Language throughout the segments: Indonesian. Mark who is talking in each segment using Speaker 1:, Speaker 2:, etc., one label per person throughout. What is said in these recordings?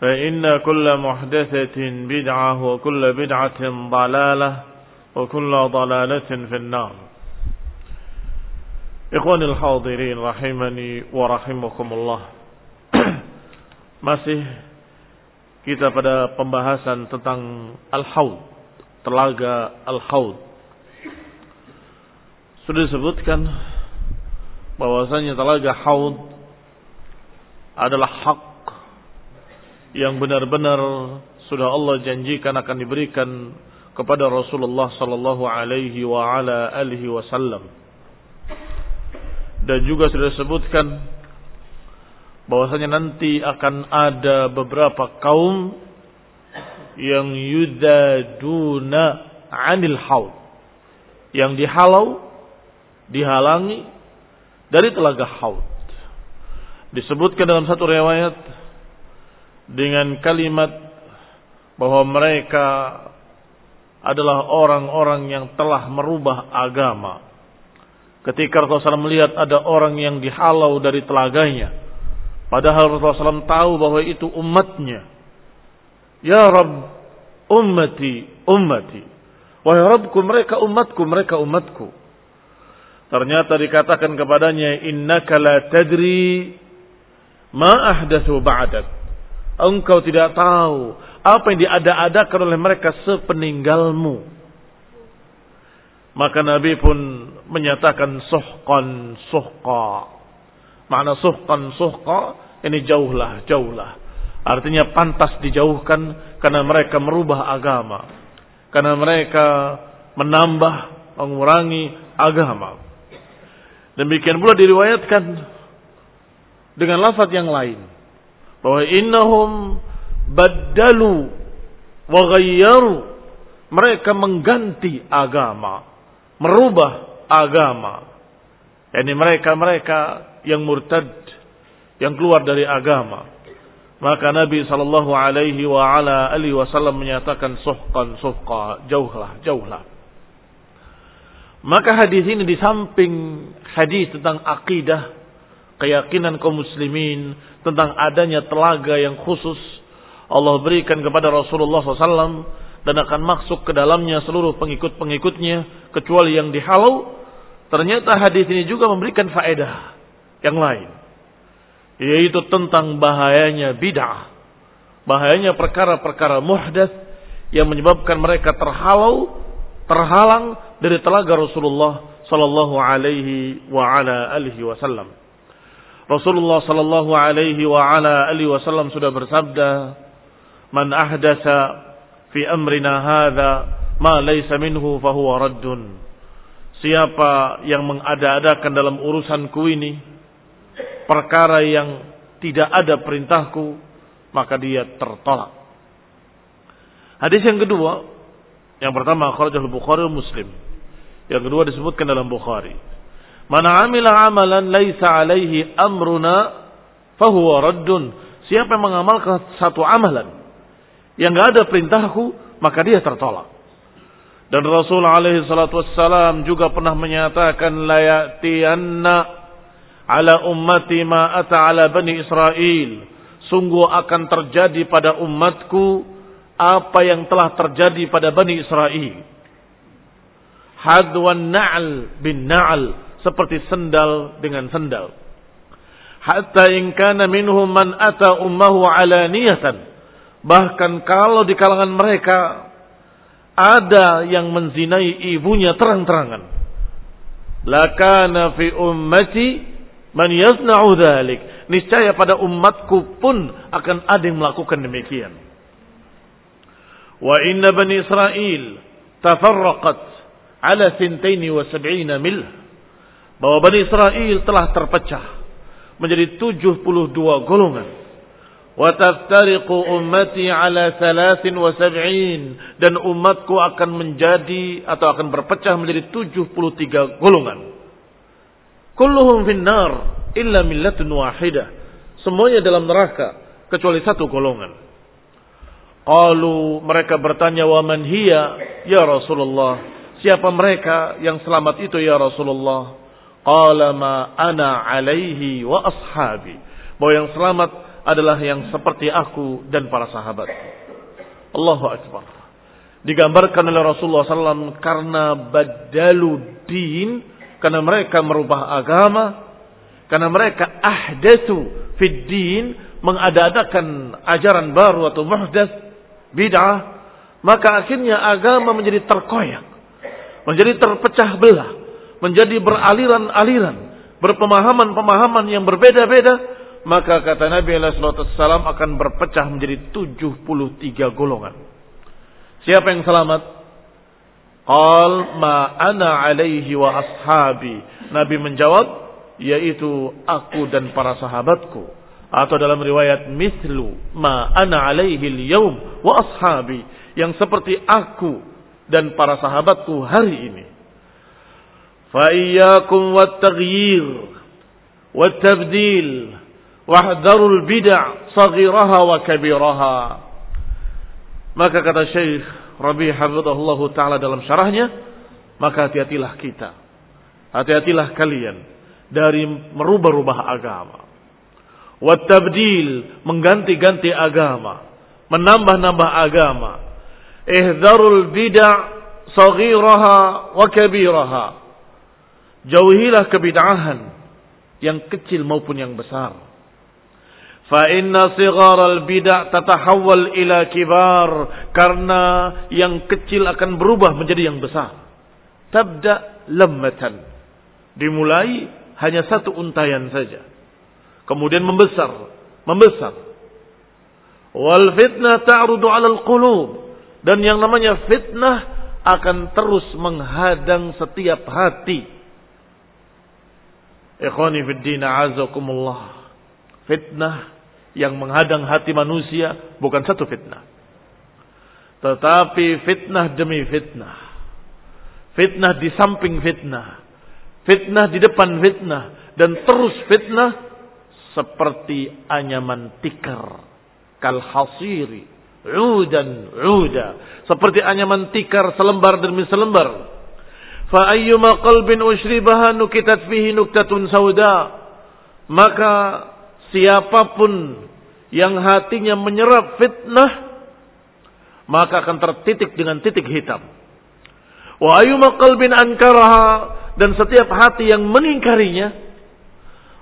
Speaker 1: فإن كل محدثة بدعة وكل بدعة ضلالة وكل ضلالة في النار إخواني الحاضرين رحمني ورحمكم الله masih kita pada pembahasan tentang al-haud telaga al-haud sudah disebutkan bahwasanya telaga haud adalah hak yang benar-benar sudah Allah janjikan akan diberikan kepada Rasulullah sallallahu alaihi wa ala alihi wasallam. Dan juga sudah disebutkan bahwasanya nanti akan ada beberapa kaum yang yudaduna anil haud yang dihalau dihalangi dari telaga haud disebutkan dalam satu riwayat dengan kalimat bahwa mereka adalah orang-orang yang telah merubah agama. Ketika Rasulullah SAW melihat ada orang yang dihalau dari telaganya, padahal Rasulullah SAW tahu bahwa itu umatnya. Ya Rabb, ummati, ummati. Wahai Rabbku, mereka umatku, mereka umatku. Ternyata dikatakan kepadanya, Innaka la tadri ma ahdathu ba'dak engkau tidak tahu apa yang diada-adakan oleh mereka sepeninggalmu. Maka Nabi pun menyatakan suhqan suhqa. Makna suhqan suhqa ini jauhlah, jauhlah. Artinya pantas dijauhkan karena mereka merubah agama. Karena mereka menambah, mengurangi agama. Demikian pula diriwayatkan dengan lafaz yang lain bahwa innahum baddalu wa ghayyaru. Mereka mengganti agama merubah agama. Yakni mereka-mereka yang murtad yang keluar dari agama. Maka Nabi sallallahu alaihi wa ala alihi wasallam menyatakan suhqan suhqa jauhlah jauhlah. Maka hadis ini di samping hadis tentang akidah keyakinan kaum muslimin tentang adanya telaga yang khusus Allah berikan kepada Rasulullah SAW dan akan masuk ke dalamnya seluruh pengikut-pengikutnya kecuali yang dihalau. Ternyata hadis ini juga memberikan faedah yang lain. yaitu tentang bahayanya bid'ah. Bahayanya perkara-perkara muhdas yang menyebabkan mereka terhalau, terhalang dari telaga Rasulullah sallallahu alaihi wa ala alihi wasallam. Rasulullah sallallahu alaihi wa ala alihi wasallam sudah bersabda, "Man ahdasa fi amrina hadza ma laysa minhu fahuwa raddun." Siapa yang mengada-adakan dalam urusanku ini perkara yang tidak ada perintahku, maka dia tertolak. Hadis yang kedua, yang pertama akhrajah Bukhari Muslim. Yang kedua disebutkan dalam Bukhari. Mana amila amalan laisa alaihi amruna fahuwa raddun. Siapa yang mengamalkan satu amalan yang enggak ada perintahku, maka dia tertolak. Dan Rasul alaihi salatu wassalam juga pernah menyatakan la ya'tiyanna ala ummati ma ata ala bani Israel. Sungguh akan terjadi pada umatku apa yang telah terjadi pada Bani Israel. Hadwan na'al bin na'al. Seperti sendal dengan sendal. Hatta in kana minhum man ata ummahu alaniyatan. Bahkan kalau di kalangan mereka ada yang menzinai ibunya terang-terangan. Lakana fi ummati man yasna'u dhalik. Niscaya pada umatku pun akan ada yang melakukan demikian. Wa inna bani Israel tafarraqat ala sintaini wa sab'ina mil. Bahwa Bani Israel telah terpecah menjadi 72 golongan. Wa taftariqu ummati ala 73 dan umatku akan menjadi atau akan berpecah menjadi 73 golongan. Kulluhum finnar illa millatun wahidah. Semuanya dalam neraka kecuali satu golongan. Qalu mereka bertanya wa man hiya ya Rasulullah. Siapa mereka yang selamat itu ya Rasulullah? Qala ma ana alaihi wa ashabi. Bahwa yang selamat adalah yang seperti aku dan para sahabat. Allahu Akbar. Digambarkan oleh Rasulullah SAW karena badalu din, karena mereka merubah agama, karena mereka ahdatsu fid din, mengada-adakan ajaran baru atau muhdas, bid'ah, maka akhirnya agama menjadi terkoyak, menjadi terpecah belah, menjadi beraliran-aliran, berpemahaman-pemahaman yang berbeda-beda, maka kata Nabi SAW akan berpecah menjadi 73 golongan. Siapa yang selamat? Qal ma ana alaihi wa ashabi. Nabi menjawab, yaitu aku dan para sahabatku atau dalam riwayat mislu ma ana alaihi al-yawm wa ashabi yang seperti aku dan para sahabatku hari ini. Wat-taghyir wat-tabdil wahdharul bid'ah saghiraha wa kabiraha. Maka kata Syekh Rabi hafizahullah taala dalam syarahnya, maka hati-hatilah kita. Hati-hatilah kalian dari merubah-rubah agama Wattabdil mengganti-ganti agama, menambah-nambah agama. Ihdarul bid'ah saghiraha wa kabiraha. Jauhilah kebid'ahan yang kecil maupun yang besar. Fa inna sigharal bid'ah tatahawwal ila kibar karena yang kecil akan berubah menjadi yang besar. Tabda lammatan. Dimulai hanya satu untayan saja kemudian membesar, membesar. Wal fitnah ta'rudu 'alal qulub dan yang namanya fitnah akan terus menghadang setiap hati. Ikhwani fid din azakumullah. Fitnah yang menghadang hati manusia bukan satu fitnah. Tetapi fitnah demi fitnah. Fitnah di samping fitnah. Fitnah di depan fitnah. Dan terus fitnah seperti anyaman tikar kal hasiri udan uda seperti anyaman tikar selembar demi selembar fa ayyuma qalbin ushribaha nukitat fihi nuktatun sauda. Maka siapa pun yang hatinya menyerap fitnah maka akan tertitik dengan titik hitam. Wa ayyuma qalbin ankaraha dan setiap hati yang mengingkarinya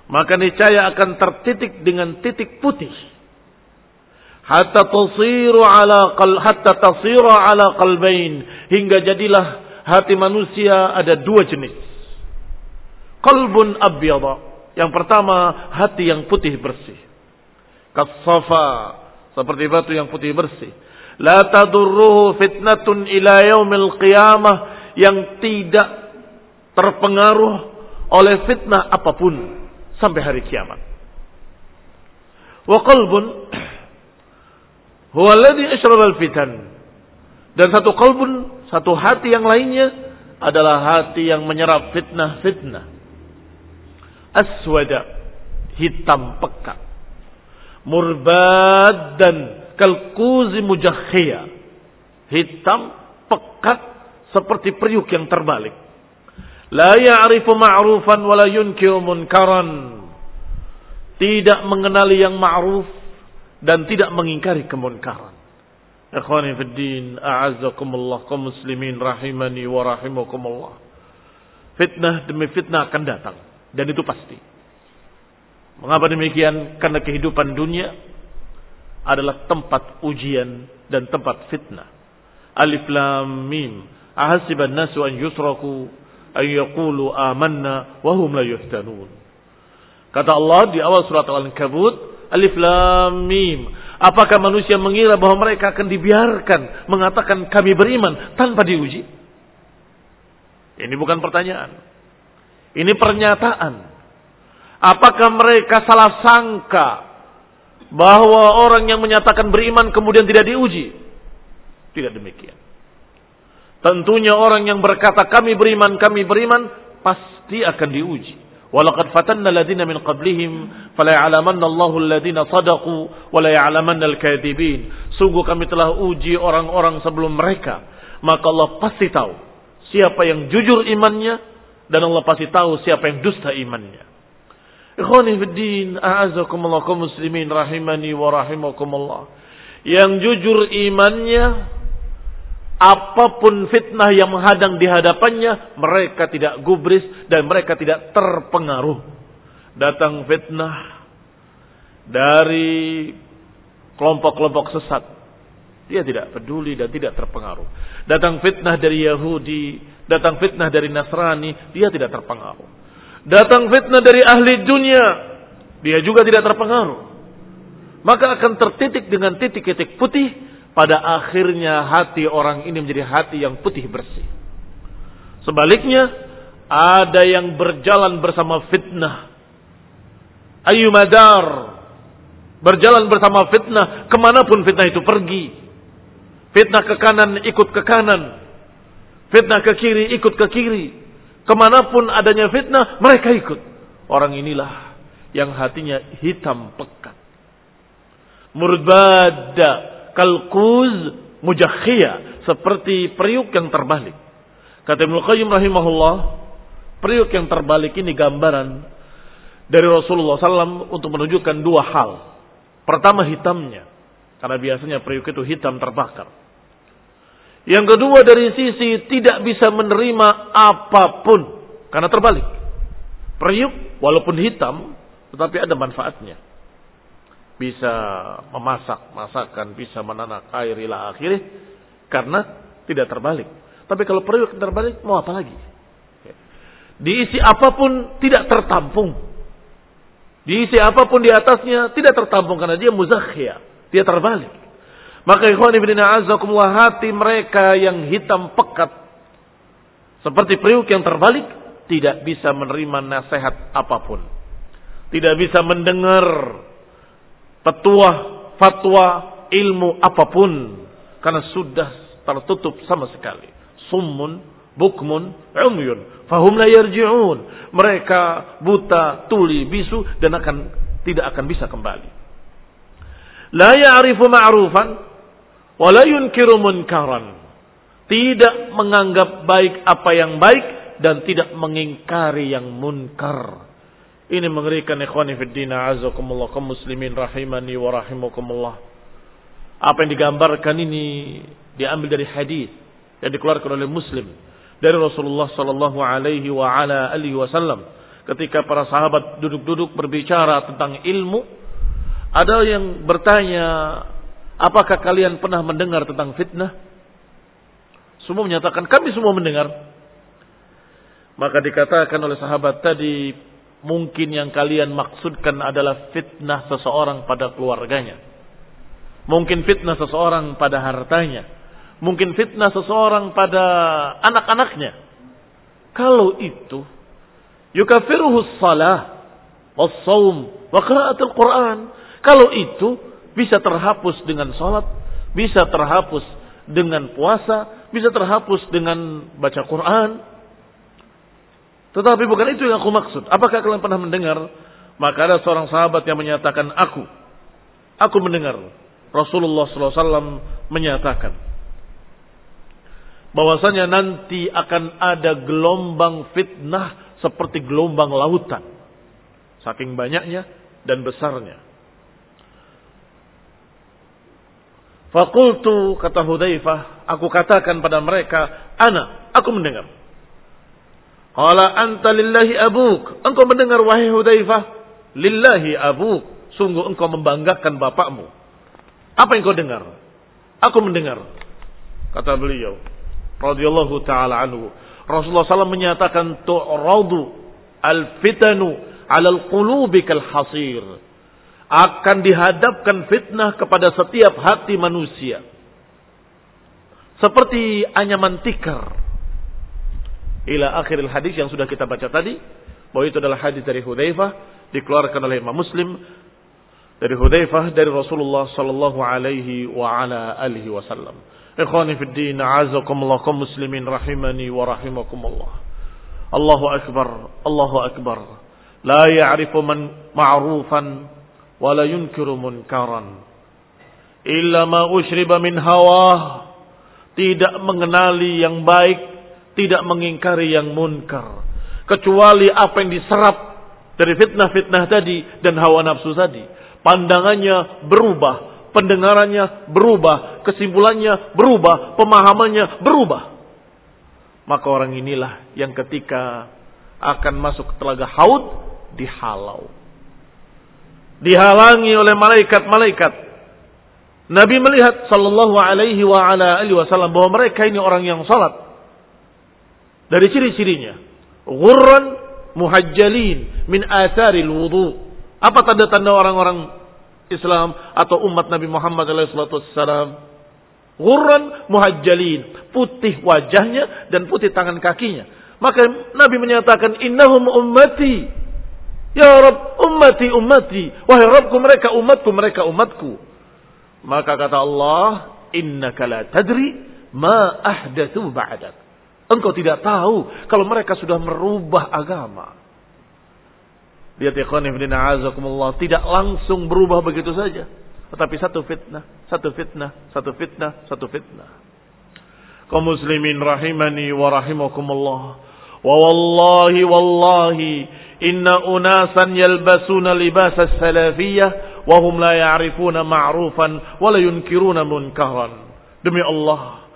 Speaker 1: maka niscaya akan tertitik dengan titik putih. Hatta tasiru ala qal hatta tasira ala qalbain hingga jadilah hati manusia ada dua jenis. Qalbun abyada yang pertama hati yang putih bersih. Kasafa seperti batu yang putih bersih. La tadurruhu fitnatun ila yaumil qiyamah. Yang tidak terpengaruh oleh fitnah apa pun sampai hari kiamat. Wa qalbun huwa alladhi ashraba fitan Dan satu qalbun, satu hati yang lainnya adalah hati yang menyerap fitnah-fitnah. Aswada, hitam pekat. Murbad dan kalkuzi mujakhia. Hitam pekat seperti periuk yang terbalik. La ya'rifu ma'rufan wa la yunkiru munkaran. Tidak mengenali yang ma'ruf dan tidak mengingkari kemunkaran. Ikhwani fi din, a'azzakumullah kaum muslimin rahimani wa rahimakumullah. Fitnah demi fitnah akan datang dan itu pasti. Mengapa demikian? Karena kehidupan dunia adalah tempat ujian dan tempat fitnah. Alif lam mim. Ahasiban nasu an yusraku ay yaqulu amanna wa hum la yuftanun. Kata Allah di awal surat Al-Ankabut, Alif Lam Mim. Apakah manusia mengira bahwa mereka akan dibiarkan mengatakan kami beriman tanpa diuji? Ini bukan pertanyaan. Ini pernyataan. Apakah mereka salah sangka bahwa orang yang menyatakan beriman kemudian tidak diuji? Tidak demikian. Tentunya orang yang berkata kami beriman, kami beriman, pasti akan diuji. Walaqad fatanna alladziina min qablihim fala ya'lamanna Allahu alladziina sadaqu wa al-kadzibin. Sungguh kami telah uji orang-orang sebelum mereka, maka Allah pasti tahu siapa yang jujur imannya dan Allah pasti tahu siapa yang dusta imannya. Ikhwani fid a'azakumullah muslimin rahimani wa rahimakumullah. Yang jujur imannya apa pun fitnah yang menghadang di hadapannya, mereka tidak gubris dan mereka tidak terpengaruh. Datang fitnah dari kelompok-kelompok sesat. Dia tidak peduli dan tidak terpengaruh. Datang fitnah dari Yahudi, datang fitnah dari Nasrani, dia tidak terpengaruh. Datang fitnah dari ahli dunia, dia juga tidak terpengaruh. Maka akan tertitik dengan titik-titik putih pada akhirnya hati orang ini menjadi hati yang putih bersih. Sebaliknya, ada yang berjalan bersama fitnah. Ayu madar. Berjalan bersama fitnah, ke mana pun fitnah itu pergi. Fitnah ke kanan, ikut ke kanan. Fitnah ke kiri, ikut ke kiri. Ke mana pun adanya fitnah, mereka ikut. Orang inilah yang hatinya hitam pekat. Murbada kalkuz mujakhia seperti periuk yang terbalik. Kata Ibnu Qayyim rahimahullah, periuk yang terbalik ini gambaran dari Rasulullah SAW untuk menunjukkan dua hal. Pertama hitamnya, karena biasanya periuk itu hitam terbakar. Yang kedua dari sisi tidak bisa menerima apa pun karena terbalik. Periuk walaupun hitam tetapi ada manfaatnya bisa memasak masakan, bisa menanak air ila akhirnya karena tidak terbalik. Tapi kalau periuk terbalik mau apa lagi? Diisi apa pun tidak tertampung. Diisi apa pun di atasnya tidak tertampung karena dia muzakhia, dia terbalik. Maka ikhwan ibn a'azakumullah hati mereka yang hitam pekat seperti periuk yang terbalik tidak bisa menerima nasihat apa pun. Tidak bisa mendengar petua, fatwa, ilmu apa pun karena sudah tertutup sama sekali. Summun, bukmun, umyun, fahum la yarji'un. Mereka buta, tuli, bisu dan akan tidak akan bisa kembali. La ya'rifu ma'rufan wa la yunkiru munkaran. Tidak menganggap baik apa yang baik dan tidak mengingkari yang munkar. Ini mengerikan ikhwani fiddina azakumullah kaum muslimin rahimani wa rahimakumullah. Apa yang digambarkan ini diambil dari hadis yang dikeluarkan oleh Muslim dari Rasulullah sallallahu alaihi wa ala alihi wasallam ketika para sahabat duduk-duduk berbicara tentang ilmu, ada yang bertanya, apakah kalian pernah mendengar tentang fitnah? Semua menyatakan, kami semua mendengar. Maka dikatakan oleh sahabat tadi, mungkin yang kalian maksudkan adalah fitnah seseorang pada keluarganya. Mungkin fitnah seseorang pada hartanya. Mungkin fitnah seseorang pada anak-anaknya. Kalau itu, yukafiruhu salah, was-saum, wa qiraatul Quran. Kalau itu bisa terhapus dengan salat, bisa terhapus dengan puasa, bisa terhapus dengan baca Quran. Tetapi bukan itu yang aku maksud. Apakah kalian pernah mendengar? Maka ada seorang sahabat yang menyatakan aku. Aku mendengar Rasulullah SAW menyatakan bahwasanya nanti akan ada gelombang fitnah seperti gelombang lautan. Saking banyaknya dan besarnya. Fakultu kata Hudzaifah, aku katakan pada mereka, ana, aku mendengar. Qala anta lillahi abuk. Engkau mendengar wahai Hudzaifah, lillahi abuk. Sungguh engkau membanggakan bapakmu. Apa yang kau dengar? Aku mendengar. Kata beliau, radhiyallahu taala anhu, Rasulullah SAW menyatakan tu'radu al-fitanu 'ala al-qulubi kal hasir. Akan dihadapkan fitnah kepada setiap hati manusia. Seperti anyaman tikar. Ila akhiril hadis yang sudah kita baca tadi. Bahwa itu adalah hadis dari Hudzaifah. Dikeluarkan oleh Imam Muslim. Dari Hudzaifah dari Rasulullah sallallahu alaihi wa ala alihi wasallam. Ikhwani fi din, a'azakumullah kaum muslimin rahimani wa rahimakumullah. Allahu akbar, Allahu akbar. La ya'rifu man ma'rufan wa la yunkiru munkaran. Illa ma ushriba min hawa. Tidak mengenali yang baik, tidak mengingkari yang munkar. Kecuali apa yang diserap dari fitnah-fitnah tadi dan hawa nafsu tadi. Pandangannya berubah, pendengarannya berubah, kesimpulannya berubah, pemahamannya berubah. Maka orang inilah yang ketika akan masuk ke telaga haud dihalau. Dihalangi oleh malaikat-malaikat. Nabi melihat sallallahu alaihi wa ala alihi wasallam bahwa mereka ini orang yang salat. Dari ciri-cirinya, ghurran muhajjalin min atharil wudu. Apa tanda-tanda orang-orang Islam atau umat Nabi Muhammad SAW. Gurran muhajjalin. Putih wajahnya dan putih tangan kakinya. Maka Nabi menyatakan, Innahum ummati. Ya Rabb, ummati, ummati. Wahai Rabbku mereka umatku, mereka umatku. Maka kata Allah, Innaka la tadri ma ahdathu ba'dak. Engkau tidak tahu kalau mereka sudah merubah agama. Lihat a'azakumullah. Tidak langsung berubah begitu saja. Tetapi satu fitnah, satu fitnah, satu fitnah, satu fitnah. Kau muslimin rahimani wa rahimakumullah. Wa wallahi wallahi inna unasan yalbasuna libas salafiyah wa hum la ya'rifuna ma'rufan wa la yunkiruna munkaran. Demi Allah,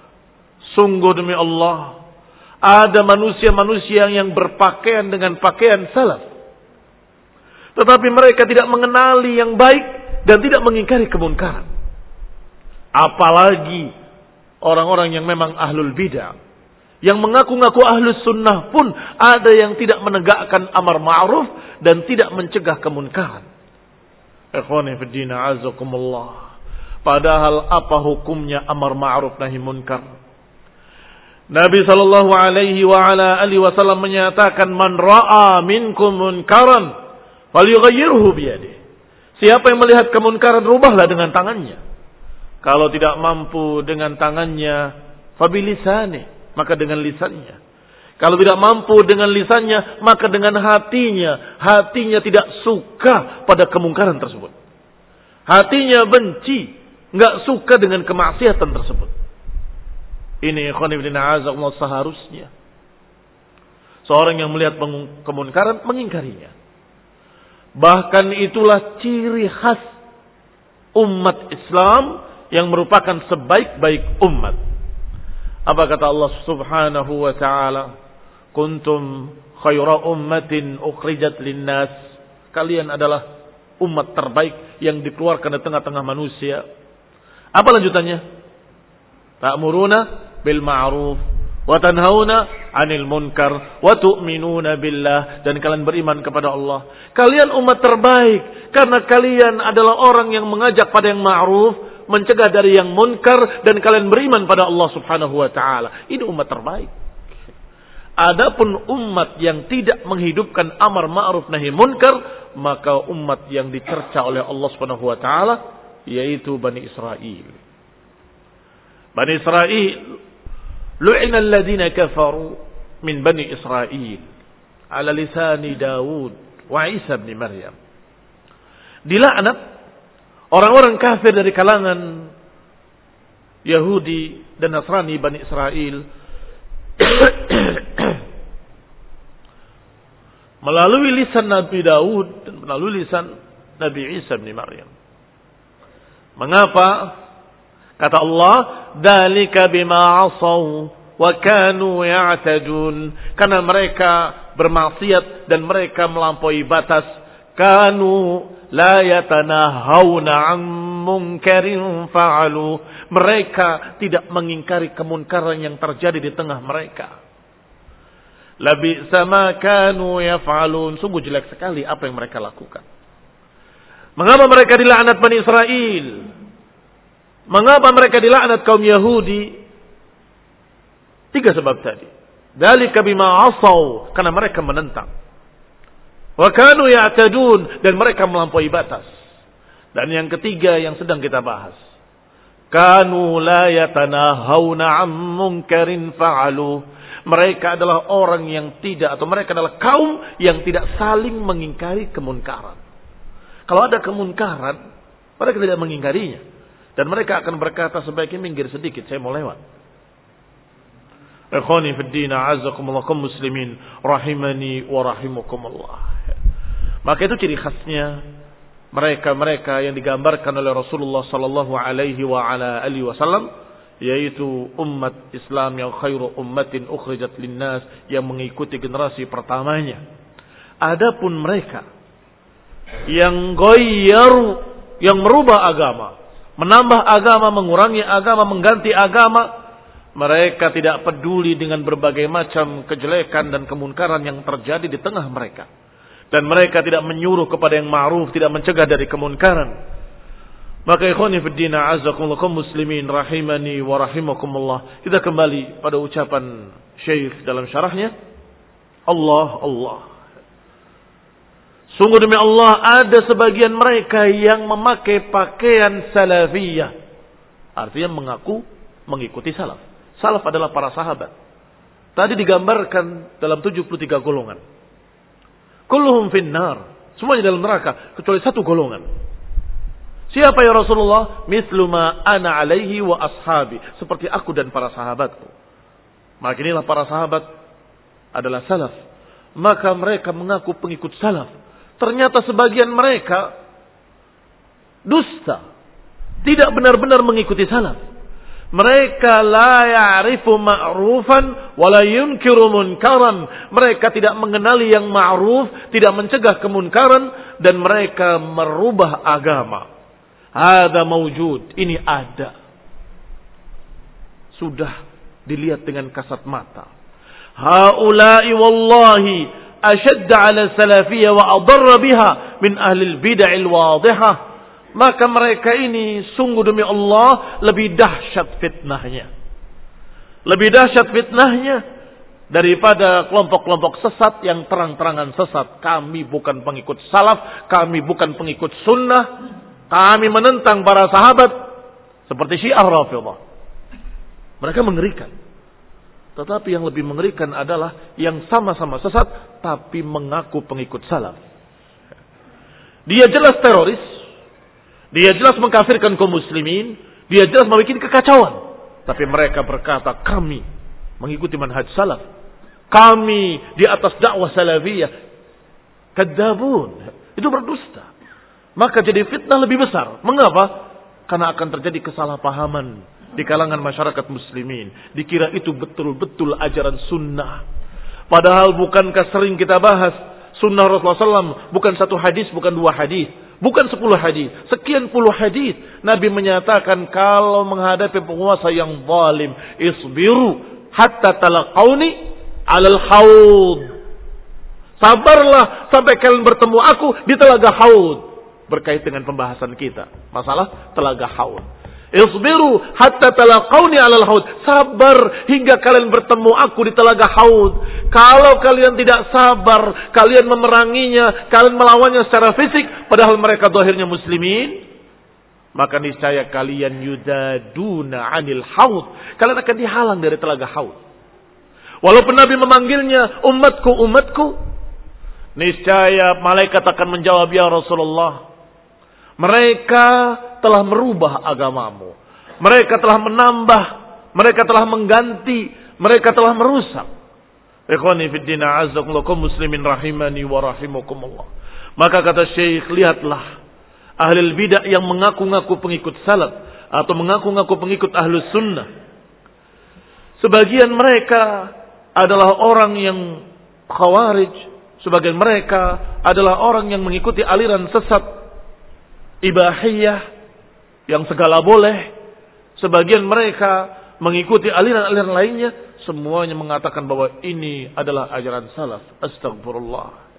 Speaker 1: sungguh demi Allah, ada manusia-manusia yang berpakaian dengan pakaian salaf tetapi mereka tidak mengenali yang baik dan tidak mengingkari kemunkaran. Apalagi orang-orang yang memang ahlul bidah. Yang mengaku-ngaku ahlus sunnah pun ada yang tidak menegakkan amar ma'ruf dan tidak mencegah kemunkaran. Azakumullah. Padahal apa hukumnya amar ma'ruf nahi munkar? Nabi sallallahu alaihi wa ala alihi wasallam menyatakan man ra'a minkum munkaran Falyughayyirhu biyadih. Siapa yang melihat kemunkaran rubahlah dengan tangannya. Kalau tidak mampu dengan tangannya, fabilisane, maka dengan lisannya. Kalau tidak mampu dengan lisannya, maka dengan hatinya. Hatinya tidak suka pada kemungkaran tersebut. Hatinya benci, nggak suka dengan kemaksiatan tersebut. Ini ikhwan ibn seharusnya. Seorang yang melihat kemungkaran mengingkarinya. Bahkan itulah ciri khas umat Islam yang merupakan sebaik-baik umat. Apa kata Allah Subhanahu wa taala? kuntum khaira ummatin ukhrijat linnas. Kalian adalah umat terbaik yang dikeluarkan di tengah-tengah manusia. Apa lanjutannya? Ta'muruna bil ma'ruf wa tanhauna 'anil munkar wa tu'minuna billah dan kalian beriman kepada Allah. Kalian umat terbaik karena kalian adalah orang yang mengajak pada yang ma'ruf, mencegah dari yang munkar dan kalian beriman pada Allah Subhanahu wa taala. Ini umat terbaik. Adapun umat yang tidak menghidupkan amar ma'ruf nahi munkar, maka umat yang dicerca oleh Allah Subhanahu wa taala yaitu Bani Israel. Bani Israel lu'ina alladhina kafaru min Bani Israel ala lisani Dawud wa Isa bin Maryam dilaknat orang-orang kafir dari kalangan Yahudi dan Nasrani Bani Israel melalui lisan Nabi Daud dan melalui lisan Nabi Isa bin Maryam. Mengapa Kata Allah, "Dzalika bima 'asaw wa kanu ya'tadun." Karena mereka bermaksiat dan mereka melampaui batas. Kanu la yatanahawna 'an munkarin fa'alu. Mereka tidak mengingkari kemunkaran yang terjadi di tengah mereka. Labi sama kanu yaf'alun. Sungguh jelek sekali apa yang mereka lakukan. Mengapa mereka dilaknat Bani Israel? Mengapa mereka dilaknat kaum Yahudi? Tiga sebab tadi. Dalika bima asaw. Karena mereka menentang. Wa kanu ya'tadun. Dan mereka melampaui batas. Dan yang ketiga yang sedang kita bahas. Kanu la yatanahawna am fa'alu. Mereka adalah orang yang tidak atau mereka adalah kaum yang tidak saling mengingkari kemunkaran. Kalau ada kemunkaran, mereka tidak mengingkarinya. Dan mereka akan berkata sebaiknya minggir sedikit, saya mau lewat. Ikhwani fi din, a'azzakumullah kaum muslimin, rahimani wa rahimakumullah. Maka itu ciri khasnya mereka-mereka yang digambarkan oleh Rasulullah sallallahu alaihi wa ala alihi wasallam yaitu umat Islam yang khairu ummatin ukhrijat linnas yang mengikuti generasi pertamanya. Adapun mereka yang goyaru yang merubah agama menambah agama, mengurangi agama, mengganti agama. Mereka tidak peduli dengan berbagai macam kejelekan dan kemunkaran yang terjadi di tengah mereka. Dan mereka tidak menyuruh kepada yang ma'ruf, tidak mencegah dari kemunkaran. Maka ikhwani fiddina muslimin rahimani wa rahimakumullah. Kita kembali pada ucapan Syekh dalam syarahnya. Allah, Allah. Sungguh demi Allah ada sebagian mereka yang memakai pakaian salafiyah. Artinya mengaku mengikuti salaf. Salaf adalah para sahabat. Tadi digambarkan dalam 73 golongan. Kulluhum finnar. Semuanya dalam neraka. Kecuali satu golongan. Siapa ya Rasulullah? Mislu ma ana alaihi wa ashabi. Seperti aku dan para sahabatku. Maka inilah para sahabat adalah salaf. Maka mereka mengaku pengikut salaf ternyata sebagian mereka dusta. Tidak benar-benar mengikuti salaf. Mereka la ya'rifu ma'rufan wa la yunkiru munkaran. Mereka tidak mengenali yang ma'ruf, tidak mencegah kemunkaran dan mereka merubah agama. Ada mawjud, ini ada. Sudah dilihat dengan kasat mata. Haula'i wallahi أشد على السلفية وأضر بها من أهل البدع الواضحة maka mereka ini sungguh demi Allah lebih dahsyat fitnahnya lebih dahsyat fitnahnya daripada kelompok-kelompok sesat yang terang-terangan sesat kami bukan pengikut salaf kami bukan pengikut sunnah kami menentang para sahabat seperti syiah rafidah mereka mengerikan tetapi yang lebih mengerikan adalah yang sama-sama sesat tapi mengaku pengikut salaf. Dia jelas teroris, dia jelas mengkafirkan kaum muslimin, dia jelas membuat kekacauan. Tapi mereka berkata, kami mengikuti manhaj salaf. Kami di atas dakwah salafiyah. Kadabun. Itu berdusta. Maka jadi fitnah lebih besar. Mengapa? Karena akan terjadi kesalahpahaman di kalangan masyarakat muslimin. Dikira itu betul-betul ajaran sunnah. Padahal bukankah sering kita bahas sunnah Rasulullah SAW bukan satu hadis, bukan dua hadis, bukan sepuluh hadis, sekian puluh hadis. Nabi menyatakan kalau menghadapi penguasa yang zalim, isbiru hatta talaqauni alal haud. Sabarlah sampai kalian bertemu aku di telaga haud. Berkait dengan pembahasan kita. Masalah telaga haud. Isbiru hatta talaqawni alal haud. Sabar hingga kalian bertemu aku di telaga haud. Kalau kalian tidak sabar, kalian memeranginya, kalian melawannya secara fisik, padahal mereka zahirnya muslimin, maka niscaya kalian yudaduna anil haud. Kalian akan dihalang dari telaga haud. Walaupun Nabi memanggilnya umatku, umatku, niscaya malaikat akan menjawab ya Rasulullah. Mereka telah merubah agamamu. Mereka telah menambah. Mereka telah mengganti. Mereka telah merusak. Ikhwani fiddina azakumullah muslimin rahimani wa rahimakumullah. Maka kata Syekh, lihatlah. Ahli bidah yang mengaku-ngaku pengikut salaf. Atau mengaku-ngaku pengikut ahlus sunnah. Sebagian mereka adalah orang yang khawarij. Sebagian mereka adalah orang yang mengikuti aliran sesat ibahiyah yang segala boleh. Sebagian mereka mengikuti aliran-aliran lainnya. Semuanya mengatakan bahwa ini adalah ajaran salaf. Astagfirullah.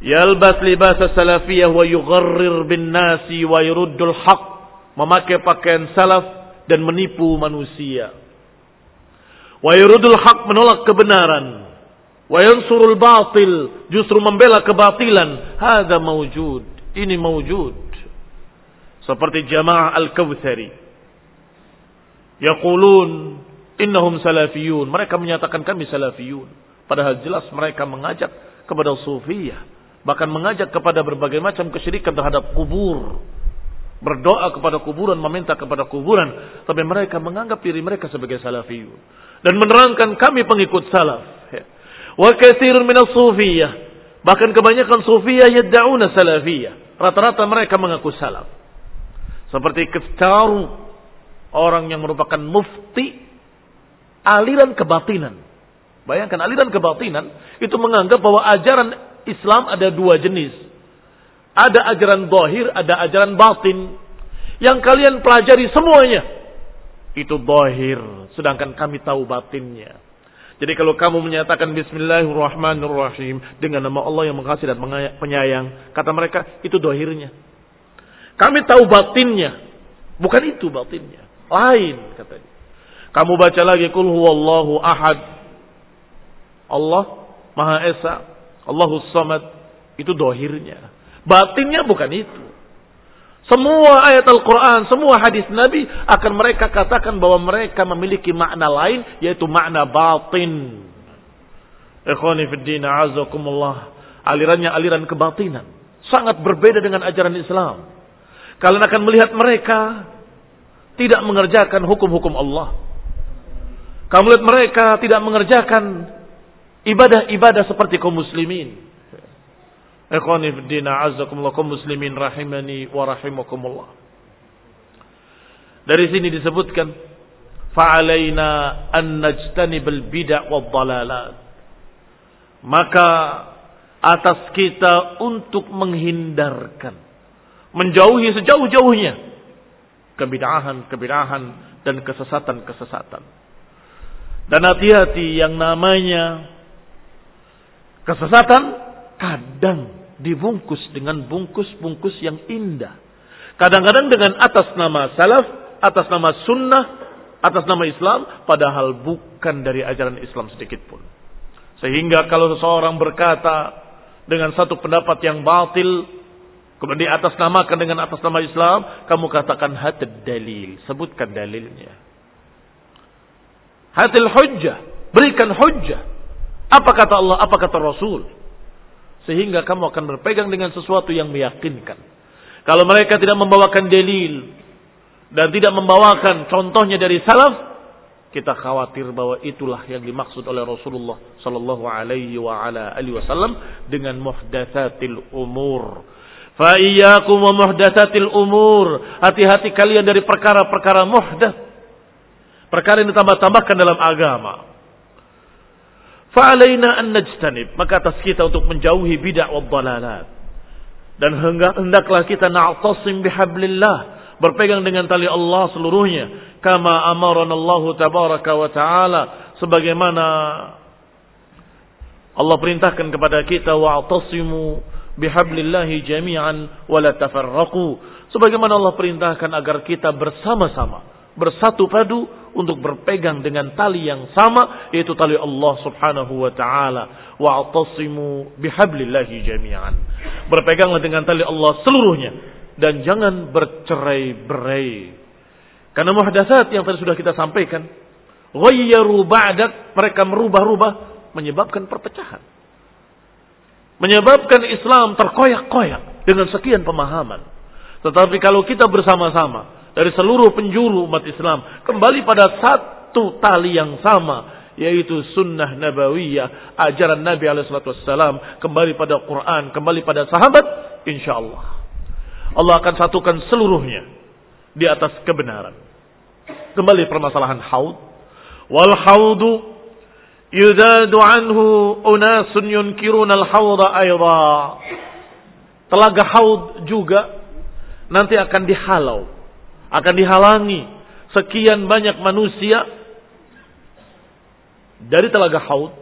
Speaker 1: Yalbas libas salafiyah wa yugharrir bin nasi wa yuruddul haq. Memakai pakaian salaf dan menipu manusia. Wa yuruddul haq menolak kebenaran. Wa yansurul batil justru membela kebatilan. Hada mawjud. Ini mawjud. Seperti jamaah Al-Kawthari. Yaqulun innahum salafiyun. Mereka menyatakan kami salafiyun. Padahal jelas mereka mengajak kepada sufiyah. Bahkan mengajak kepada berbagai macam kesyirikan terhadap kubur. Berdoa kepada kuburan, meminta kepada kuburan. Tapi mereka menganggap diri mereka sebagai salafiyun. Dan menerangkan kami pengikut salaf. Wa kathirun minas sufiyah. Bahkan kebanyakan sufiyah yadda'una salafiyah. Rata-rata mereka mengaku salaf. Seperti Kestaru, orang yang merupakan mufti aliran kebatinan. Bayangkan aliran kebatinan itu menganggap bahwa ajaran Islam ada dua jenis. Ada ajaran zahir, ada ajaran batin. Yang kalian pelajari semuanya. Itu zahir. Sedangkan kami tahu batinnya. Jadi kalau kamu menyatakan Bismillahirrahmanirrahim dengan nama Allah yang mengasihi dan penyayang, kata mereka itu dohirnya. Kami tahu batinnya. Bukan itu batinnya. Lain katanya. Kamu baca lagi kul huwallahu ahad. Allah Maha Esa. Allahu Samad. Itu dohirnya. Batinnya bukan itu. Semua ayat Al-Quran, semua hadis Nabi akan mereka katakan bahwa mereka memiliki makna lain, yaitu makna batin. Ikhwani fiddina azakumullah. Alirannya aliran kebatinan. Sangat berbeda dengan ajaran Islam. Kalian akan melihat mereka tidak mengerjakan hukum-hukum Allah. Kamu lihat mereka tidak mengerjakan ibadah-ibadah seperti kaum muslimin. Ikhwani fiddina azzakumullah kaum muslimin rahimani wa rahimakumullah. Dari sini disebutkan fa'alaina an najtanibal bid'ah wad dalalat. Maka atas kita untuk menghindarkan menjauhi sejauh-jauhnya kebidahan-kebidahan dan kesesatan-kesesatan. Dan hati-hati yang namanya kesesatan kadang dibungkus dengan bungkus-bungkus yang indah. Kadang-kadang dengan atas nama salaf, atas nama sunnah, atas nama Islam, padahal bukan dari ajaran Islam sedikit pun. Sehingga kalau seseorang berkata dengan satu pendapat yang batil, Kemudian di atas namakan dengan atas nama Islam, kamu katakan hatid dalil, sebutkan dalilnya. Hatil hujjah, berikan hujjah. Apa kata Allah, apa kata Rasul? Sehingga kamu akan berpegang dengan sesuatu yang meyakinkan. Kalau mereka tidak membawakan dalil dan tidak membawakan contohnya dari salaf, kita khawatir bahwa itulah yang dimaksud oleh Rasulullah sallallahu alaihi wa ala alihi wasallam dengan muhdatsatil umur Fa'iyyakum wa muhdatsatil umur. Hati-hati kalian dari perkara-perkara muhdats. Perkara yang ditambah-tambahkan dalam agama. Fa'alaina an najtanib. Maka atas kita untuk menjauhi bid'ah wa dhalalat. Dan hendaklah kita na'tasim bihablillah. Berpegang dengan tali Allah seluruhnya. Kama amaran Allah tabaraka wa ta'ala. Sebagaimana Allah perintahkan kepada kita wa'tasimu bihablillahi jami'an wa la tafarraqu. Sebagaimana Allah perintahkan agar kita bersama-sama, bersatu padu untuk berpegang dengan tali yang sama yaitu tali Allah Subhanahu wa taala. Wa'tasimu bihablillahi jami'an. Berpeganglah dengan tali Allah seluruhnya dan jangan bercerai-berai. Karena muhdasat yang tadi sudah kita sampaikan, ghayyaru ba'dak, mereka merubah-rubah menyebabkan perpecahan. Menyebabkan Islam terkoyak-koyak dengan sekian pemahaman. Tetapi kalau kita bersama-sama dari seluruh penjuru umat Islam kembali pada satu tali yang sama yaitu sunnah nabawiyah ajaran Nabi Alaihissalam kembali pada Quran kembali pada sahabat insya Allah Allah akan satukan seluruhnya di atas kebenaran. Kembali permasalahan haud. Wal haudu yudadu anhu unasun yunkiruna al hauda ayda. Telaga haud juga nanti akan dihalau, akan dihalangi sekian banyak manusia dari telaga haud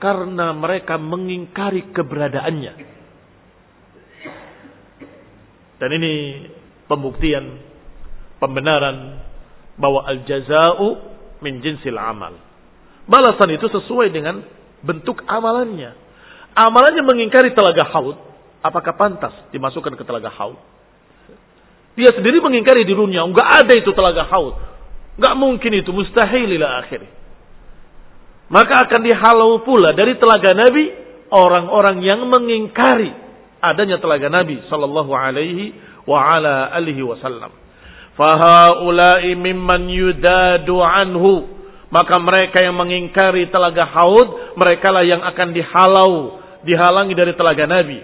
Speaker 1: karena mereka mengingkari keberadaannya. Dan ini pembuktian, pembenaran bahwa al-jaza'u min jinsil amal. Balasan itu sesuai dengan bentuk amalannya. Amalannya mengingkari telaga haud, apakah pantas dimasukkan ke telaga haud? Dia sendiri mengingkari di dunia. Enggak ada itu telaga haud. Enggak mungkin itu. Mustahil ila akhir. Maka akan dihalau pula dari telaga Nabi orang-orang yang mengingkari adanya telaga Nabi sallallahu alaihi wa ala alihi wasallam. Fahaula'i mimman yudadu anhu. Maka mereka yang mengingkari telaga haud, mereka lah yang akan dihalau, dihalangi dari telaga Nabi.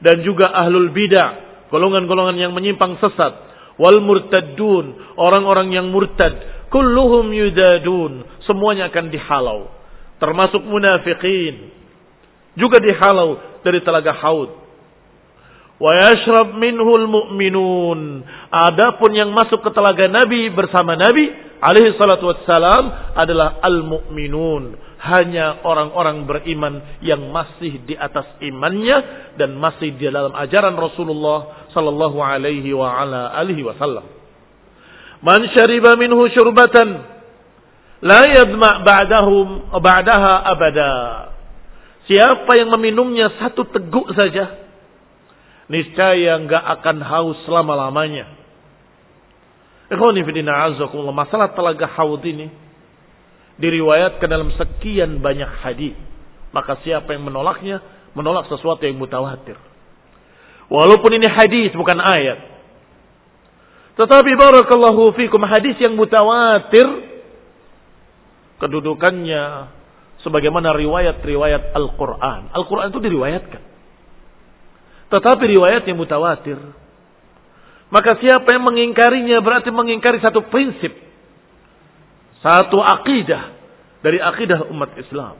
Speaker 1: Dan juga ahlul bidah, golongan-golongan yang menyimpang sesat, wal murtadun, orang-orang yang murtad, kulluhum yudadun, semuanya akan dihalau, termasuk munafikin, juga dihalau dari telaga haud. Wa yashrab minhul mu'minun. Adapun yang masuk ke telaga Nabi bersama Nabi alaihi salatu wassalam adalah al-mu'minun hanya orang-orang beriman yang masih di atas imannya dan masih di dalam ajaran Rasulullah sallallahu alaihi wa ala alihi wasallam. Man syariba minhu syurbatan la yadma ba'dahum ba'daha abada. Siapa yang meminumnya satu teguk saja niscaya enggak akan haus selama-lamanya. Masalah telaga haud ini diriwayatkan dalam sekian banyak hadis. Maka siapa yang menolaknya, menolak sesuatu yang mutawatir. Walaupun ini hadis bukan ayat. Tetapi barakallahu fikum hadis yang mutawatir kedudukannya sebagaimana riwayat-riwayat Al-Qur'an. Al-Qur'an itu diriwayatkan. Tetapi riwayat yang mutawatir. Maka siapa yang mengingkarinya berarti mengingkari satu prinsip satu akidah dari akidah umat Islam.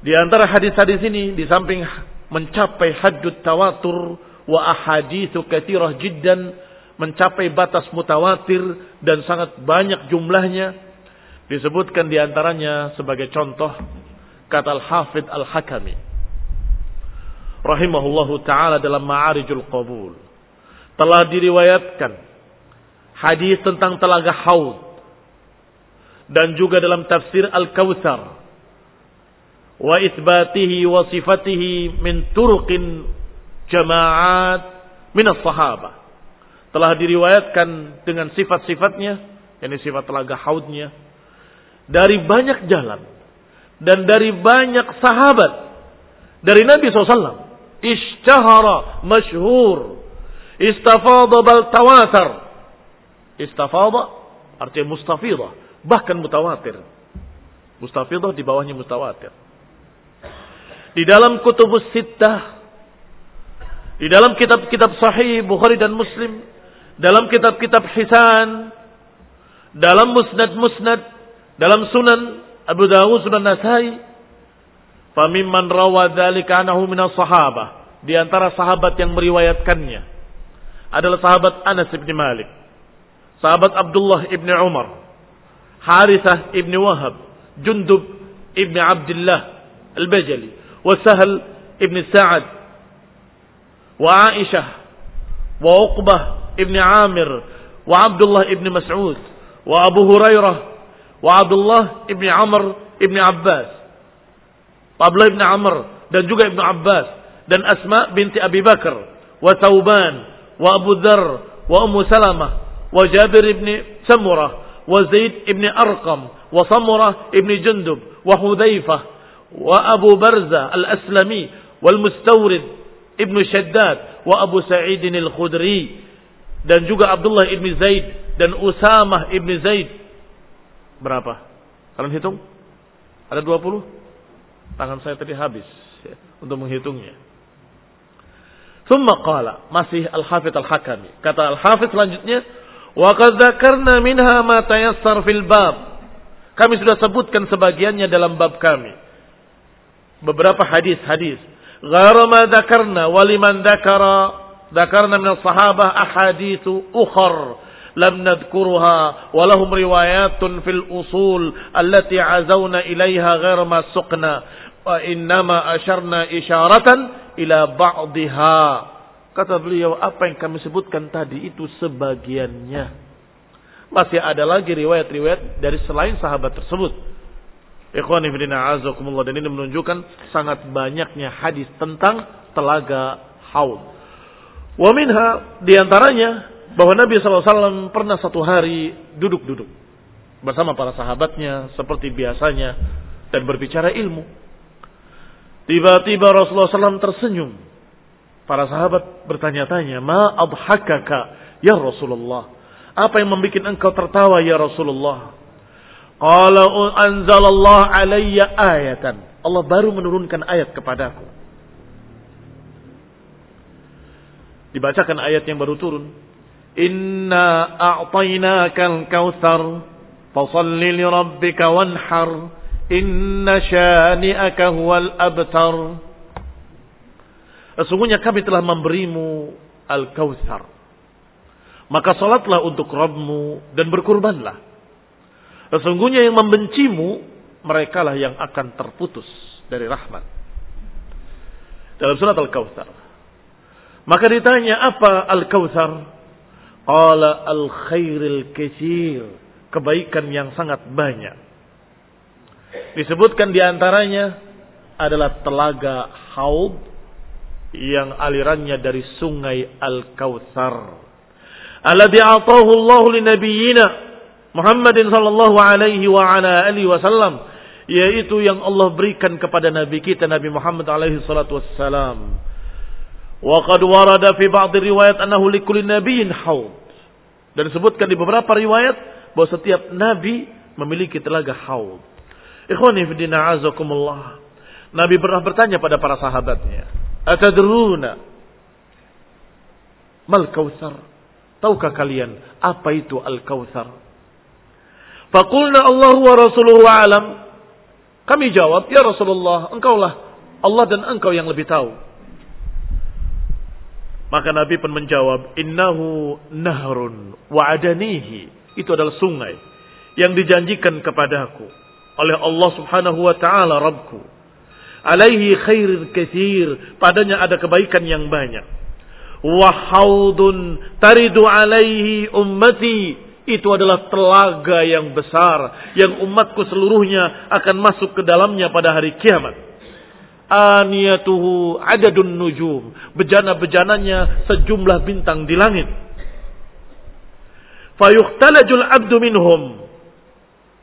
Speaker 1: Di antara hadis-hadis ini di samping mencapai haddut tawatur wa ahaditsu katsirah jiddan mencapai batas mutawatir dan sangat banyak jumlahnya. Disebutkan di antaranya sebagai contoh kata Al-Hafidh Al-Hakami rahimahullahu taala dalam Ma'arijul Qabul. Telah diriwayatkan hadis tentang telaga haud dan juga dalam tafsir Al-Kautsar wa itsbatihi wa sifatihi min turuqin jama'at min as-sahabah telah diriwayatkan dengan sifat-sifatnya yakni sifat telaga haudnya dari banyak jalan dan dari banyak sahabat dari Nabi SAW ishtahara masyhur istafada bal tawatar istafada artinya mustafidah Bahkan mutawatir. Mustafidah di bawahnya mutawatir. Di dalam kutubus sittah. Di dalam kitab-kitab sahih Bukhari dan Muslim. Dalam kitab-kitab hisan. Dalam musnad-musnad. Dalam sunan Abu Dawud, sunan Nasai. Famimman rawa dzalika anahu minas sahabah. Di antara sahabat yang meriwayatkannya adalah sahabat Anas bin Malik, sahabat Abdullah ibn Umar, Harithah ibn Wahab, Jundub ibn Abdullah al-Bajali, وسهل ابن سعد وعائشة وعقبة ابن عامر وعبد الله ابن مسعود وأبو هريرة وعبد الله ابن عمر ابن عباس وعبد الله ابن عمر dan juga ابن عباس dan أسماء بنت أبي بكر وثوبان وأبو ذر وأم سلمة وجابر ابن سمرة وزيد ابن أرقم وصمرة ابن جندب وحذيفة wa Abu Barza al-Aslami wal Mustawrid ibn Shaddad wa Abu Sa'id al-Khudri dan juga Abdullah ibn Zaid dan Usamah ibn Zaid berapa? Kalian hitung? Ada 20? Tangan saya tadi habis ya, untuk menghitungnya. Thumma qala, masih Al-Hafidh Al-Hakami. Kata Al-Hafidh selanjutnya, wa qad dzakarna minha ma fil bab. Kami sudah sebutkan sebagiannya dalam bab kami. Beberapa hadis-hadis. Ghara ma dzakarna wa liman dzakara dzakarna min as-sahabah ahaditsu ukhra lam nadhkuruha wa lahum riwayatun fil usul allati azawna ilaiha ghairu ma suqna. Wa innama asharna isyaratan ila ba'dihha kata beliau apa yang kami sebutkan tadi itu sebagiannya. Masih ada lagi riwayat-riwayat dari selain sahabat tersebut Ikhwani fillah dan ini menunjukkan sangat banyaknya hadis tentang telaga haud. Wa minha di antaranya bahwa Nabi SAW pernah satu hari duduk-duduk bersama para sahabatnya seperti biasanya dan berbicara ilmu. Tiba-tiba Rasulullah SAW tersenyum. Para sahabat bertanya-tanya, Ma abhakaka ya Rasulullah. Apa yang membuat engkau tertawa ya Rasulullah? Qala anzalallah alayya ayatan. Allah baru menurunkan ayat kepadaku. Dibacakan ayat yang baru turun. Inna a'tainakal kautsar fasalli li rabbika wanhar inna syani'aka huwal abtar Sesungguhnya kami telah memberimu al-kautsar maka salatlah untuk Rabbmu dan berkurbanlah Sesungguhnya yang membencimu merekalah yang akan terputus dari rahmat dalam surat al-kautsar maka ditanya apa al-kautsar Qala al khairil kesir. Kebaikan yang sangat banyak. Disebutkan di antaranya adalah telaga haud yang alirannya dari sungai Al-Kautsar. Alladhi atahu Allah li nabiyyina Muhammadin sallallahu alaihi wa ala alihi wasallam yaitu yang Allah berikan kepada nabi kita Nabi Muhammad alaihi salatu wassalam. Wa qad warada fi ba'd riwayat annahu likulli nabiyyin haud. Dan disebutkan di beberapa riwayat bahwa setiap nabi memiliki telaga haud. Ikhwani fi din. Nabi pernah bertanya pada para sahabatnya, "Atadruna mal kautsar?" Tahukah kalian apa itu al-kautsar? Faqulna Allah wa rasuluhu alam. Kami jawab, "Ya Rasulullah, engkaulah Allah dan engkau yang lebih tahu." Maka Nabi pun menjawab, "Innahu nahrun wa adanihi." Itu adalah sungai yang dijanjikan kepadaku oleh Allah Subhanahu wa taala Rabbku. Alaihi khairin katsir, padanya ada kebaikan yang banyak. Wa haudun taridu alaihi ummati, itu adalah telaga yang besar yang umatku seluruhnya akan masuk ke dalamnya pada hari kiamat aniyatuhu adadun nujum. Bejana-bejananya sejumlah bintang di langit. Fayuhtalajul abdu minhum.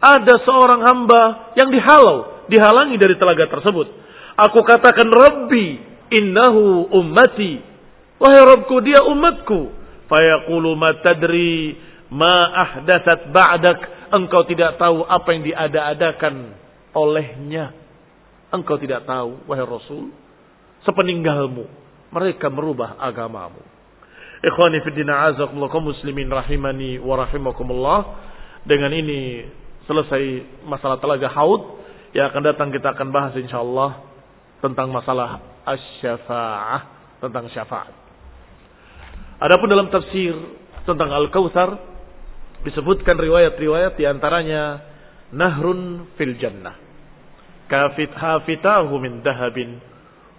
Speaker 1: Ada seorang hamba yang dihalau, dihalangi dari telaga tersebut. Aku katakan Rabbi, innahu ummati. Wahai Rabbku, dia umatku. Fayaqulu ma tadri ma ahdatsat ba'dak. Engkau tidak tahu apa yang diada-adakan olehnya Engkau tidak tahu, wahai Rasul, sepeninggalmu mereka merubah agamamu. Ikhwani fiddina azakumullah muslimin rahimani wa rahimakumullah. Dengan ini selesai masalah telaga haud. Yang akan datang kita akan bahas insyaallah tentang masalah asy-syafa'ah, tentang syafaat. Adapun dalam tafsir tentang Al-Kautsar disebutkan riwayat-riwayat di antaranya nahrun fil jannah kafit hafitahu min dahabin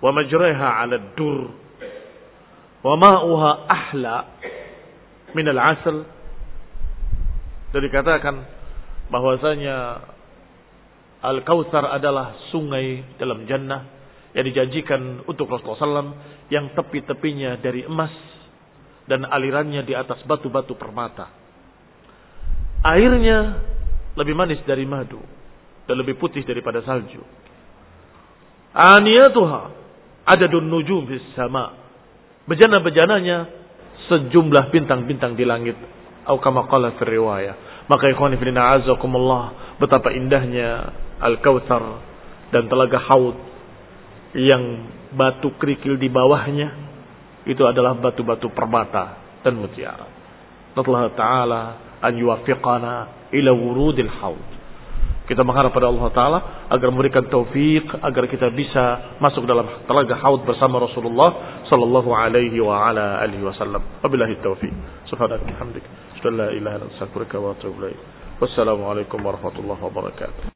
Speaker 1: wa majraha 'ala dur wa ma'uha ahla min al-asal jadi katakan bahwasanya Al-Kautsar adalah sungai dalam jannah yang dijanjikan untuk Rasulullah SAW yang tepi-tepinya dari emas dan alirannya di atas batu-batu permata. Airnya lebih manis dari madu dan lebih putih daripada salju. Aniyatuha adadun nujum fis sama. Bejana-bejananya sejumlah bintang-bintang di langit. Atau kama qala fi riwayah. Maka ikhwani fillah azakumullah betapa indahnya Al-Kautsar dan telaga Haud yang batu kerikil di bawahnya itu adalah batu-batu permata dan mutiara. Allah Ta'ala an yuwafiqana ila wurudil haud. Kita mengharap pada Allah Ta'ala agar memberikan taufik agar kita bisa masuk dalam telaga haud bersama Rasulullah Sallallahu alaihi wa ala alihi wasallam. Wabillahi taufik. Asyhadu an la ilaha wa warahmatullahi wabarakatuh.